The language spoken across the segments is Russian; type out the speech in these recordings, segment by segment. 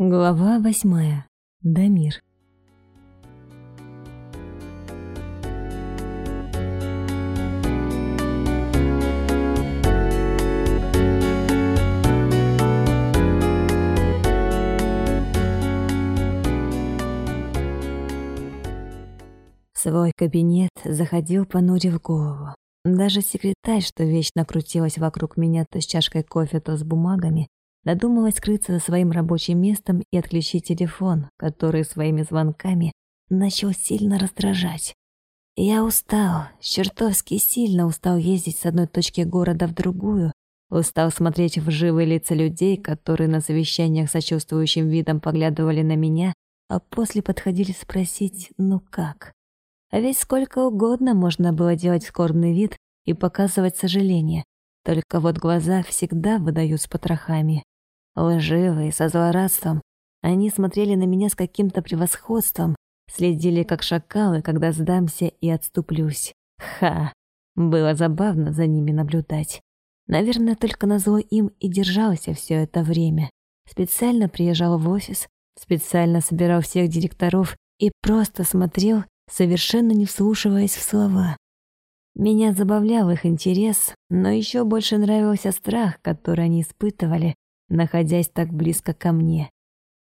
Глава восьмая. Дамир. В свой кабинет заходил понурив голову. Даже секретарь, что вечно крутилась вокруг меня то с чашкой кофе, то с бумагами, Надумалась скрыться за своим рабочим местом и отключить телефон, который своими звонками начал сильно раздражать. Я устал, чертовски сильно устал ездить с одной точки города в другую, устал смотреть в живые лица людей, которые на совещаниях сочувствующим видом поглядывали на меня, а после подходили спросить «ну как?». А ведь сколько угодно можно было делать скорбный вид и показывать сожаление, только вот глаза всегда выдают с потрохами. Вы живы и со злорадством. Они смотрели на меня с каким-то превосходством, следили как шакалы, когда сдамся и отступлюсь. Ха! Было забавно за ними наблюдать. Наверное, только назло им и держался все это время. Специально приезжал в офис, специально собирал всех директоров и просто смотрел, совершенно не вслушиваясь в слова. Меня забавлял их интерес, но еще больше нравился страх, который они испытывали, находясь так близко ко мне.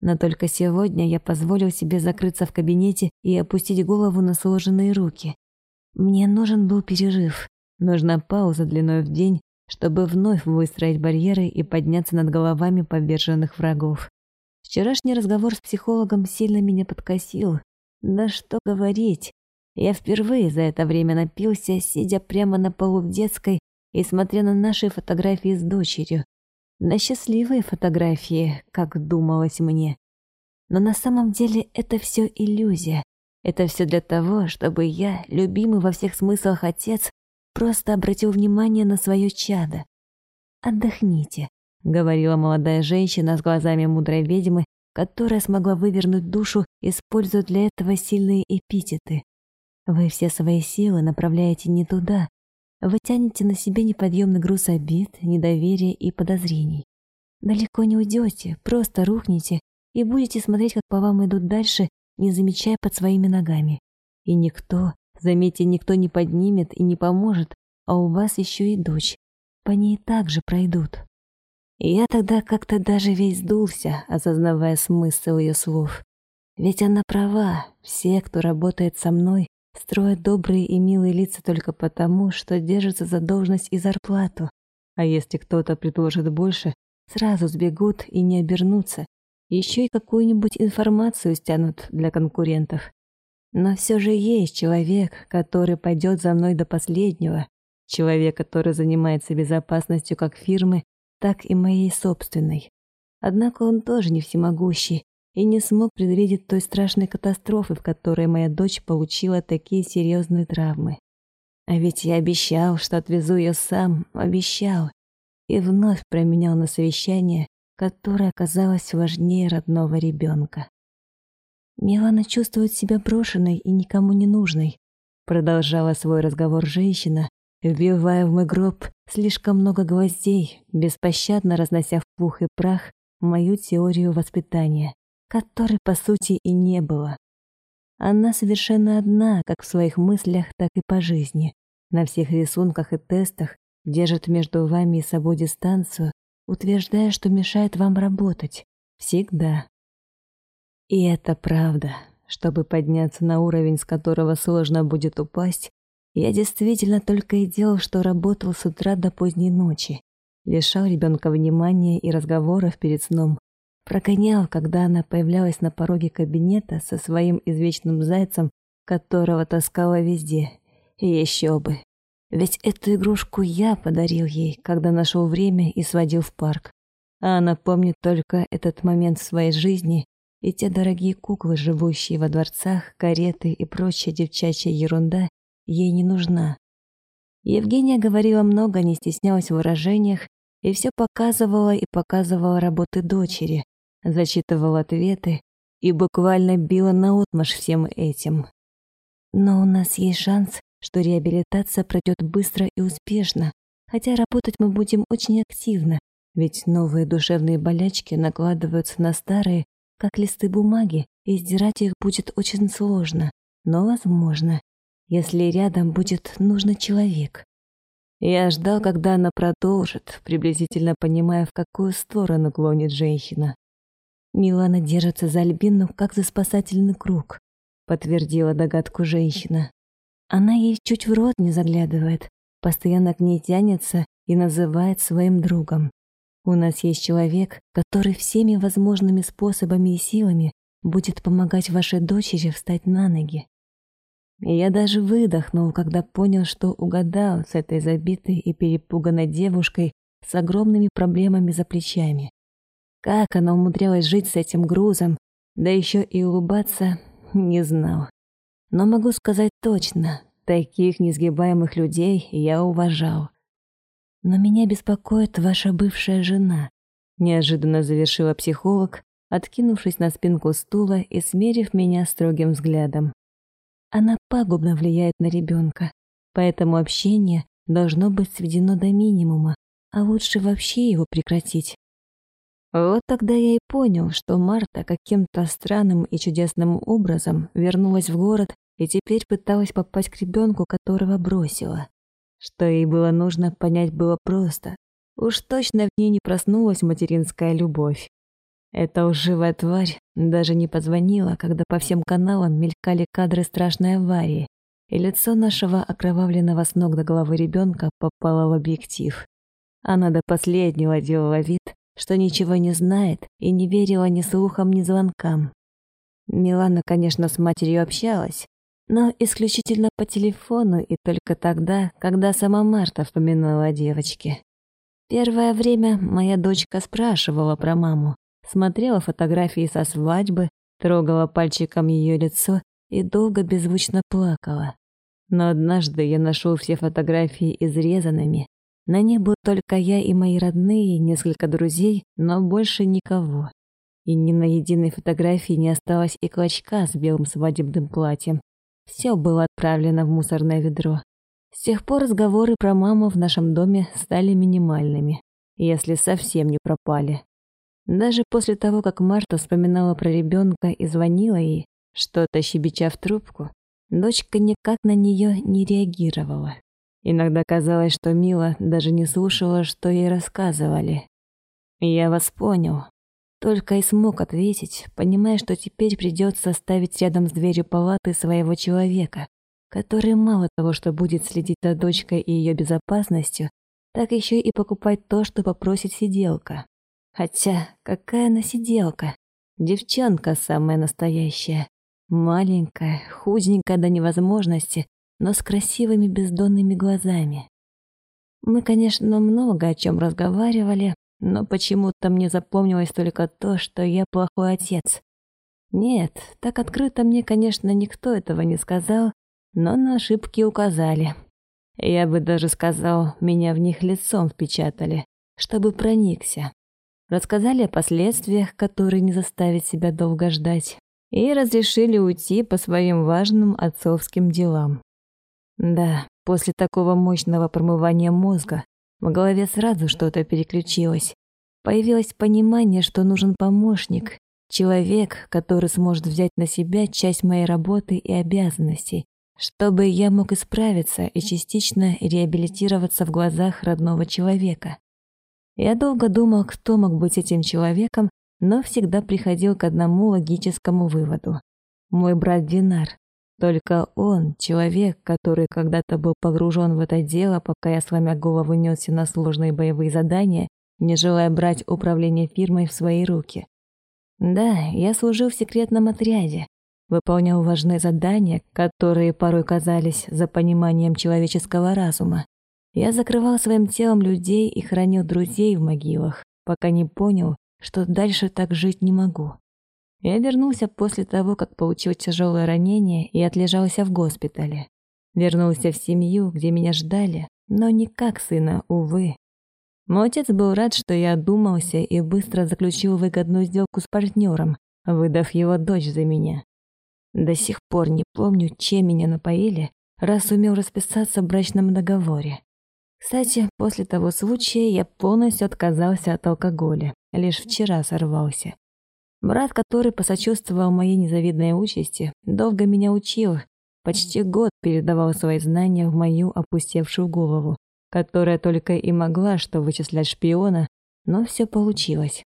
Но только сегодня я позволил себе закрыться в кабинете и опустить голову на сложенные руки. Мне нужен был перерыв. Нужна пауза длиной в день, чтобы вновь выстроить барьеры и подняться над головами поверженных врагов. Вчерашний разговор с психологом сильно меня подкосил. Да что говорить. Я впервые за это время напился, сидя прямо на полу в детской и смотря на наши фотографии с дочерью, на счастливые фотографии, как думалось мне. Но на самом деле это все иллюзия. Это все для того, чтобы я, любимый во всех смыслах отец, просто обратил внимание на свое чадо. «Отдохните», — говорила молодая женщина с глазами мудрой ведьмы, которая смогла вывернуть душу, используя для этого сильные эпитеты. «Вы все свои силы направляете не туда, вы тянете на себе неподъемный груз обид, недоверия и подозрений. Далеко не уйдете, просто рухнете и будете смотреть, как по вам идут дальше, не замечая под своими ногами. И никто, заметьте, никто не поднимет и не поможет, а у вас еще и дочь. По ней также пройдут. Я тогда как-то даже весь сдулся, осознавая смысл ее слов. Ведь она права, все, кто работает со мной, строят добрые и милые лица только потому, что держатся за должность и зарплату. А если кто-то предложит больше, сразу сбегут и не обернутся. Еще и какую-нибудь информацию стянут для конкурентов. Но все же есть человек, который пойдет за мной до последнего. Человек, который занимается безопасностью как фирмы, так и моей собственной. Однако он тоже не всемогущий, и не смог предвидеть той страшной катастрофы, в которой моя дочь получила такие серьезные травмы. А ведь я обещал, что отвезу ее сам, обещал. И вновь променял на совещание, которое оказалось важнее родного ребенка. Милана чувствует себя брошенной и никому не нужной, продолжала свой разговор женщина, вбивая в мой гроб слишком много гвоздей, беспощадно разнося в пух и прах мою теорию воспитания которой по сути, и не было. Она совершенно одна, как в своих мыслях, так и по жизни. На всех рисунках и тестах держит между вами и собой дистанцию, утверждая, что мешает вам работать. Всегда. И это правда. Чтобы подняться на уровень, с которого сложно будет упасть, я действительно только и делал, что работал с утра до поздней ночи. Лишал ребенка внимания и разговоров перед сном, Проконял, когда она появлялась на пороге кабинета со своим извечным зайцем, которого таскала везде. И еще бы. Ведь эту игрушку я подарил ей, когда нашел время и сводил в парк. А она помнит только этот момент в своей жизни и те дорогие куклы, живущие во дворцах, кареты и прочая девчачья ерунда, ей не нужна. Евгения говорила много, не стеснялась в выражениях и все показывала и показывала работы дочери, зачитывал ответы и буквально била наотмашь всем этим. Но у нас есть шанс, что реабилитация пройдет быстро и успешно, хотя работать мы будем очень активно, ведь новые душевные болячки накладываются на старые, как листы бумаги, и сдирать их будет очень сложно, но возможно, если рядом будет нужный человек. Я ждал, когда она продолжит, приблизительно понимая, в какую сторону клонит женщина. Милана держится за Альбину, как за спасательный круг», — подтвердила догадку женщина. Она ей чуть в рот не заглядывает, постоянно к ней тянется и называет своим другом. У нас есть человек, который всеми возможными способами и силами будет помогать вашей дочери встать на ноги. Я даже выдохнул, когда понял, что угадал с этой забитой и перепуганной девушкой с огромными проблемами за плечами. Как она умудрялась жить с этим грузом, да еще и улыбаться, не знал. Но могу сказать точно, таких несгибаемых людей я уважал. Но меня беспокоит ваша бывшая жена, неожиданно завершила психолог, откинувшись на спинку стула и смерив меня строгим взглядом. Она пагубно влияет на ребенка, поэтому общение должно быть сведено до минимума, а лучше вообще его прекратить. Вот тогда я и понял, что Марта каким-то странным и чудесным образом вернулась в город и теперь пыталась попасть к ребенку, которого бросила. Что ей было нужно понять было просто. Уж точно в ней не проснулась материнская любовь. Эта уживая тварь даже не позвонила, когда по всем каналам мелькали кадры страшной аварии, и лицо нашего окровавленного с ног до головы ребенка попало в объектив. Она до последнего делала вид, что ничего не знает и не верила ни слухам, ни звонкам. Милана, конечно, с матерью общалась, но исключительно по телефону и только тогда, когда сама Марта вспоминала о девочке. Первое время моя дочка спрашивала про маму, смотрела фотографии со свадьбы, трогала пальчиком ее лицо и долго беззвучно плакала. Но однажды я нашел все фотографии изрезанными, на небу только я и мои родные, несколько друзей, но больше никого. И ни на единой фотографии не осталось и клочка с белым свадебным платьем. Все было отправлено в мусорное ведро. С тех пор разговоры про маму в нашем доме стали минимальными, если совсем не пропали. Даже после того, как Марта вспоминала про ребенка и звонила ей, что-то щебеча в трубку, дочка никак на нее не реагировала. Иногда казалось, что Мила даже не слушала, что ей рассказывали. Я вас понял. Только и смог ответить, понимая, что теперь придется ставить рядом с дверью палаты своего человека, который мало того, что будет следить за дочкой и ее безопасностью, так еще и покупать то, что попросит сиделка. Хотя, какая она сиделка? Девчонка самая настоящая. Маленькая, худенькая до невозможности, но с красивыми бездонными глазами. Мы, конечно, много о чем разговаривали, но почему-то мне запомнилось только то, что я плохой отец. Нет, так открыто мне, конечно, никто этого не сказал, но на ошибки указали. Я бы даже сказал, меня в них лицом впечатали, чтобы проникся. Рассказали о последствиях, которые не заставят себя долго ждать, и разрешили уйти по своим важным отцовским делам. Да, после такого мощного промывания мозга в голове сразу что-то переключилось. Появилось понимание, что нужен помощник, человек, который сможет взять на себя часть моей работы и обязанностей, чтобы я мог исправиться и частично реабилитироваться в глазах родного человека. Я долго думал, кто мог быть этим человеком, но всегда приходил к одному логическому выводу. Мой брат Динар, только он, человек, который когда-то был погружен в это дело, пока я сломя голову несся на сложные боевые задания, не желая брать управление фирмой в свои руки. Да, я служил в секретном отряде, выполнял важные задания, которые порой казались за пониманием человеческого разума. Я закрывал своим телом людей и хранил друзей в могилах, пока не понял, что дальше так жить не могу. Я вернулся после того, как получил тяжелое ранение и отлежался в госпитале. Вернулся в семью, где меня ждали, но не как сына, увы. Мой отец был рад, что я одумался и быстро заключил выгодную сделку с партнером, выдав его дочь за меня. До сих пор не помню, чем меня напоили, раз умел расписаться в брачном договоре. Кстати, после того случая я полностью отказался от алкоголя, лишь вчера сорвался. Брат, который посочувствовал моей незавидной участи, долго меня учил, почти год передавал свои знания в мою опустевшую голову, которая только и могла что вычислять шпиона, но все получилось.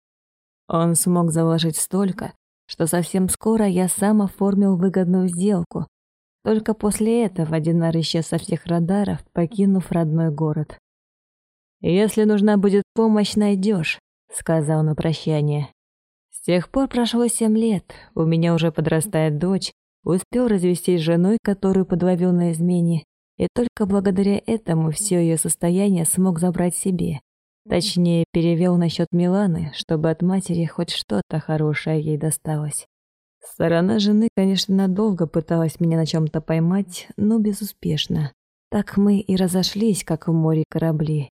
Он смог заложить столько, что совсем скоро я сам оформил выгодную сделку. Только после этого Динар исчез со всех радаров, покинув родной город. «Если нужна будет помощь, найдешь», — сказал на прощание тех пор прошло семь лет. У меня уже подрастает дочь. Успел развестись с женой, которую подловил на измене. И только благодаря этому все ее состояние смог забрать себе. Точнее, перевел на счет Миланы, чтобы от матери хоть что-то хорошее ей досталось. Сторона жены, конечно, надолго пыталась меня на чем-то поймать, но безуспешно. Так мы и разошлись, как в море корабли.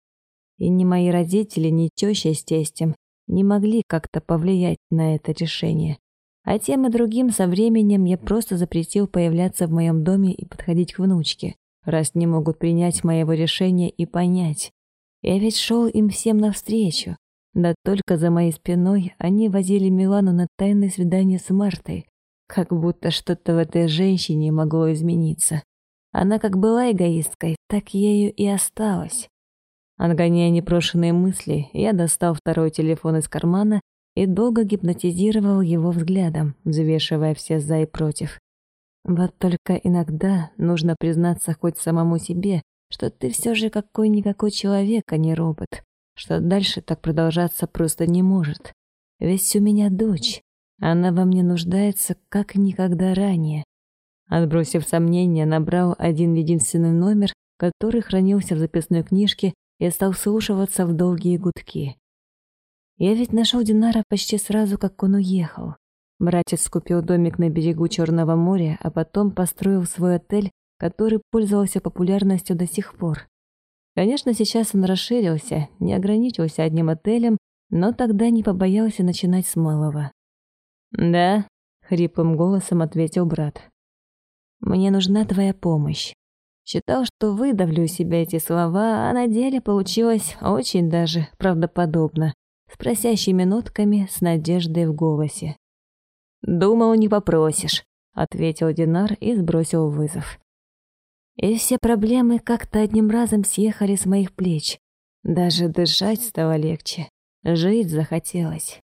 И ни мои родители, ни теща с тестем не могли как-то повлиять на это решение. А тем и другим со временем я просто запретил появляться в моем доме и подходить к внучке, раз не могут принять моего решения и понять. Я ведь шел им всем навстречу. Да только за моей спиной они возили Милану на тайное свидание с Мартой, как будто что-то в этой женщине могло измениться. Она как была эгоисткой, так ею и осталась. Отгоняя непрошенные мысли, я достал второй телефон из кармана и долго гипнотизировал его взглядом, взвешивая все «за» и «против». Вот только иногда нужно признаться хоть самому себе, что ты все же какой-никакой человек, а не робот, что дальше так продолжаться просто не может. Ведь у меня дочь, она во мне нуждается как никогда ранее. Отбросив сомнения, набрал один единственный номер, который хранился в записной книжке я стал вслушиваться в долгие гудки. Я ведь нашел Динара почти сразу, как он уехал. Братец купил домик на берегу Черного моря, а потом построил свой отель, который пользовался популярностью до сих пор. Конечно, сейчас он расширился, не ограничился одним отелем, но тогда не побоялся начинать с малого. «Да», — хриплым голосом ответил брат. «Мне нужна твоя помощь. Считал, что выдавлю себе эти слова, а на деле получилось очень даже правдоподобно, с просящими нотками, с надеждой в голосе. «Думал, не попросишь», — ответил Динар и сбросил вызов. И все проблемы как-то одним разом съехали с моих плеч. Даже дышать стало легче. Жить захотелось.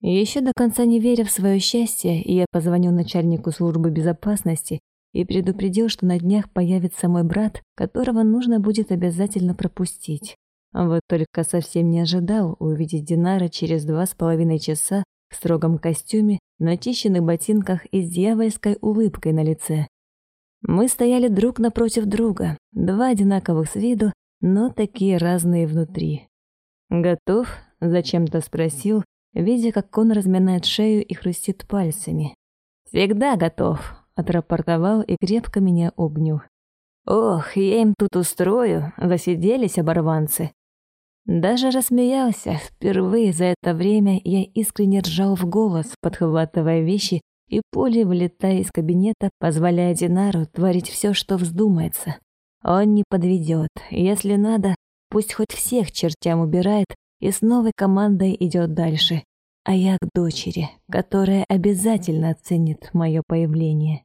Еще до конца не веря в свое счастье, я позвонил начальнику службы безопасности и предупредил, что на днях появится мой брат, которого нужно будет обязательно пропустить. Вот только совсем не ожидал увидеть Динара через два с половиной часа в строгом костюме, на начищенных ботинках и с дьявольской улыбкой на лице. Мы стояли друг напротив друга, два одинаковых с виду, но такие разные внутри. «Готов?» — зачем-то спросил, видя, как он разминает шею и хрустит пальцами. «Всегда готов!» отрапортовал и крепко меня обнял. «Ох, я им тут устрою!» — засиделись оборванцы. Даже рассмеялся. Впервые за это время я искренне ржал в голос, подхватывая вещи и поле влетая из кабинета, позволяя Динару творить все, что вздумается. Он не подведет. Если надо, пусть хоть всех чертям убирает и с новой командой идет дальше. А я к дочери, которая обязательно оценит мое появление.